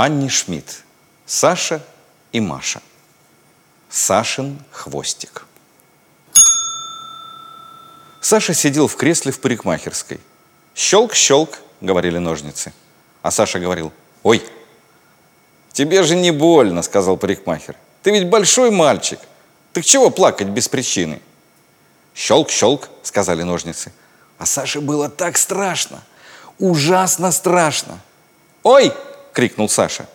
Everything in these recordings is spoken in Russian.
Анни Шмидт. Саша и Маша. Сашин хвостик. Саша сидел в кресле в парикмахерской. «Щелк-щелк», — говорили ножницы. А Саша говорил, «Ой, тебе же не больно», — сказал парикмахер. «Ты ведь большой мальчик. Так чего плакать без причины?» «Щелк-щелк», — сказали ножницы. А Саше было так страшно, ужасно страшно. «Ой!» — крикнул Саша.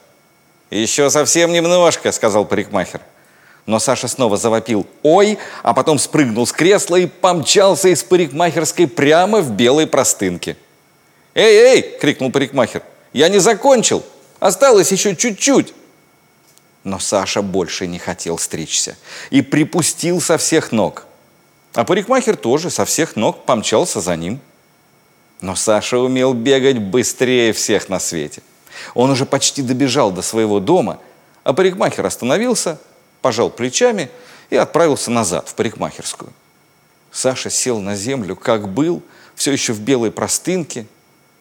«Еще совсем немножко», — сказал парикмахер. Но Саша снова завопил «Ой!», а потом спрыгнул с кресла и помчался из парикмахерской прямо в белой простынке. «Эй, эй!» – крикнул парикмахер. «Я не закончил! Осталось еще чуть-чуть!» Но Саша больше не хотел стричься и припустил со всех ног. А парикмахер тоже со всех ног помчался за ним. Но Саша умел бегать быстрее всех на свете. Он уже почти добежал до своего дома, а парикмахер остановился – пожал плечами и отправился назад, в парикмахерскую. Саша сел на землю, как был, все еще в белой простынке,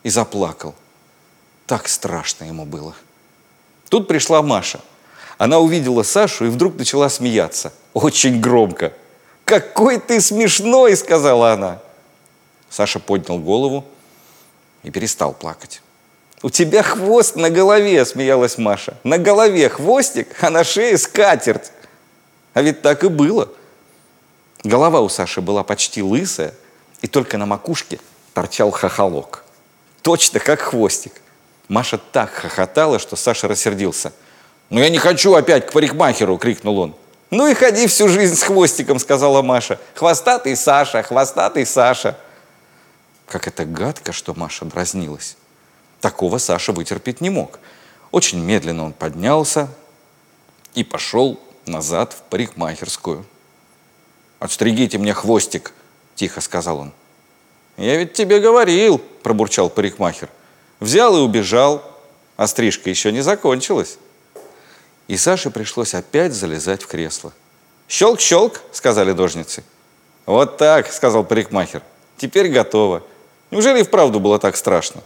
и заплакал. Так страшно ему было. Тут пришла Маша. Она увидела Сашу и вдруг начала смеяться. Очень громко. «Какой ты смешной!» – сказала она. Саша поднял голову и перестал плакать. «У тебя хвост на голове!» – смеялась Маша. «На голове хвостик, а на шее скатерть!» А ведь так и было. Голова у Саши была почти лысая, и только на макушке торчал хохолок. Точно как хвостик. Маша так хохотала, что Саша рассердился. «Ну я не хочу опять к парикмахеру!» – крикнул он. «Ну и ходи всю жизнь с хвостиком», – сказала Маша. «Хвостатый Саша, хвостатый Саша». Как это гадко, что Маша дразнилась. Такого Саша вытерпеть не мог. Очень медленно он поднялся и пошел назад в парикмахерскую. «Отстригите мне хвостик», – тихо сказал он. «Я ведь тебе говорил», – пробурчал парикмахер. «Взял и убежал, а стрижка еще не закончилась». И Саше пришлось опять залезать в кресло. «Щелк-щелк», – сказали дожницы. «Вот так», – сказал парикмахер. «Теперь готово. Неужели и вправду было так страшно?»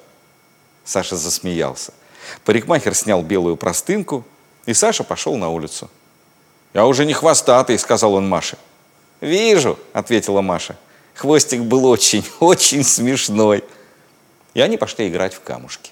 Саша засмеялся. Парикмахер снял белую простынку, и Саша пошел на улицу. «Я уже не хвостатый», — сказал он Маше. «Вижу», — ответила Маша. Хвостик был очень, очень смешной. И они пошли играть в камушки.